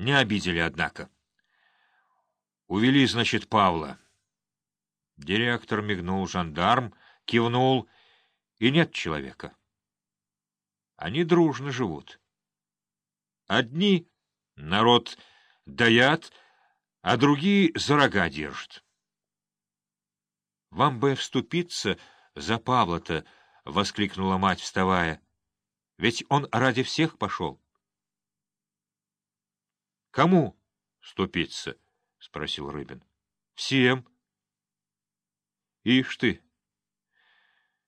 Не обидели, однако. Увели, значит, Павла. Директор мигнул, жандарм кивнул, и нет человека. Они дружно живут. Одни народ даят, а другие за рога держат. — Вам бы вступиться за Павла-то, — воскликнула мать, вставая. — Ведь он ради всех пошел. — Кому вступиться? — спросил Рыбин. — Всем. — Ишь ты!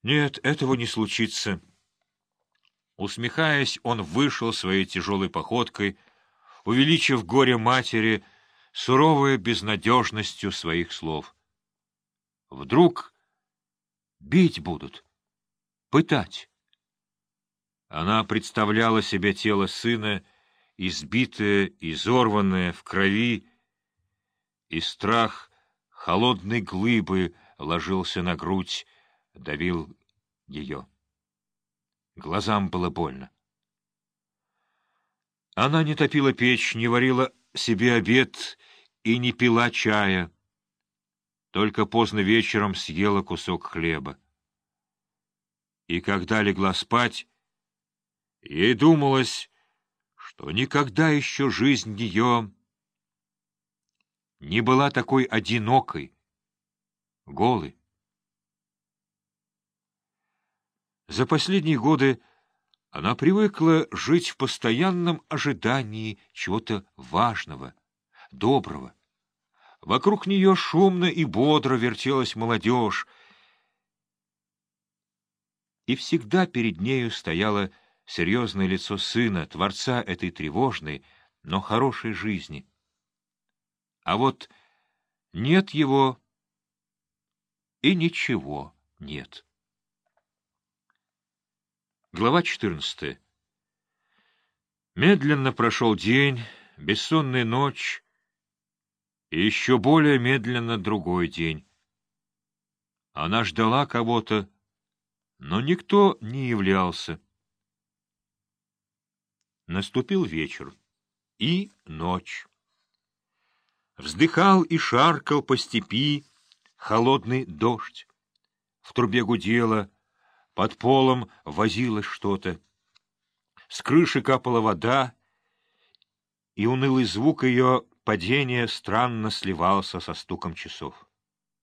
Нет, этого не случится. Усмехаясь, он вышел своей тяжелой походкой, увеличив горе матери суровой безнадежностью своих слов. Вдруг бить будут, пытать. Она представляла себе тело сына, избитое, изорванное, в крови, и страх холодной глыбы ложился на грудь, давил ее. Глазам было больно. Она не топила печь, не варила себе обед и не пила чая. Только поздно вечером съела кусок хлеба. И когда легла спать, ей думалось, никогда еще жизнь ее не была такой одинокой, голой. За последние годы она привыкла жить в постоянном ожидании чего-то важного, доброго. Вокруг нее шумно и бодро вертелась молодежь, и всегда перед нею стояло серьезное лицо сына, творца этой тревожной, но хорошей жизни. А вот нет его, и ничего нет. Глава 14. Медленно прошел день, бессонная ночь, и еще более медленно другой день. Она ждала кого-то, но никто не являлся. Наступил вечер и ночь. Вздыхал и шаркал по степи холодный дождь. В трубе гудело — под полом возилось что-то. С крыши капала вода, и унылый звук ее падения странно сливался со стуком часов.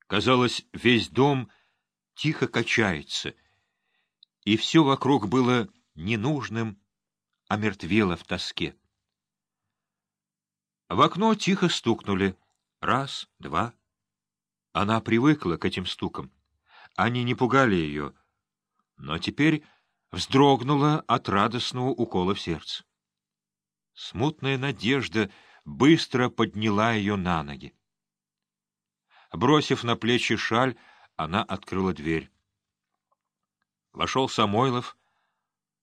Казалось, весь дом тихо качается, и все вокруг было ненужным, а мертвело в тоске. В окно тихо стукнули. Раз, два. Она привыкла к этим стукам. Они не пугали ее, но теперь вздрогнула от радостного укола в сердце. Смутная надежда быстро подняла ее на ноги. Бросив на плечи шаль, она открыла дверь. Вошел Самойлов,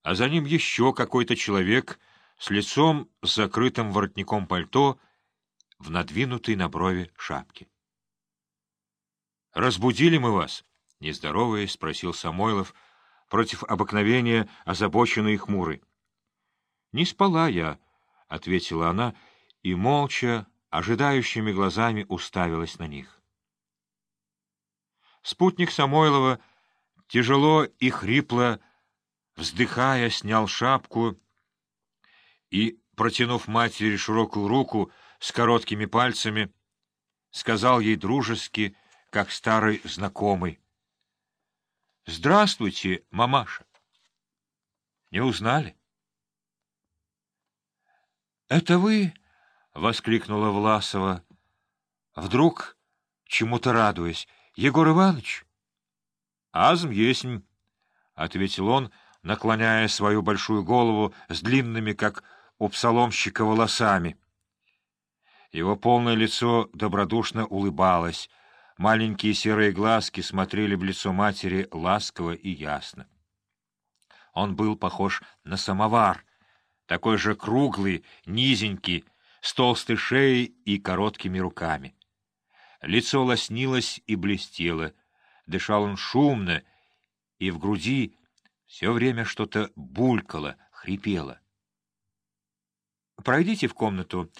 а за ним еще какой-то человек с лицом закрытым воротником пальто в надвинутой на брови шапке. — Разбудили мы вас? — нездороваясь, спросил Самойлов — против обыкновения озабоченный и хмурый. — Не спала я, — ответила она, и молча, ожидающими глазами уставилась на них. Спутник Самойлова, тяжело и хрипло, вздыхая, снял шапку и, протянув матери широкую руку с короткими пальцами, сказал ей дружески, как старый знакомый — Здравствуйте, мамаша. Не узнали? Это вы? воскликнула Власова, вдруг чему-то радуясь. Егор Иванович? Азм есмь, ответил он, наклоняя свою большую голову с длинными, как у псаломщика, волосами. Его полное лицо добродушно улыбалось, Маленькие серые глазки смотрели в лицо матери ласково и ясно. Он был похож на самовар, такой же круглый, низенький, с толстой шеей и короткими руками. Лицо лоснилось и блестело, дышал он шумно, и в груди все время что-то булькало, хрипело. — Пройдите в комнату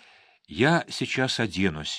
Я сейчас оденусь.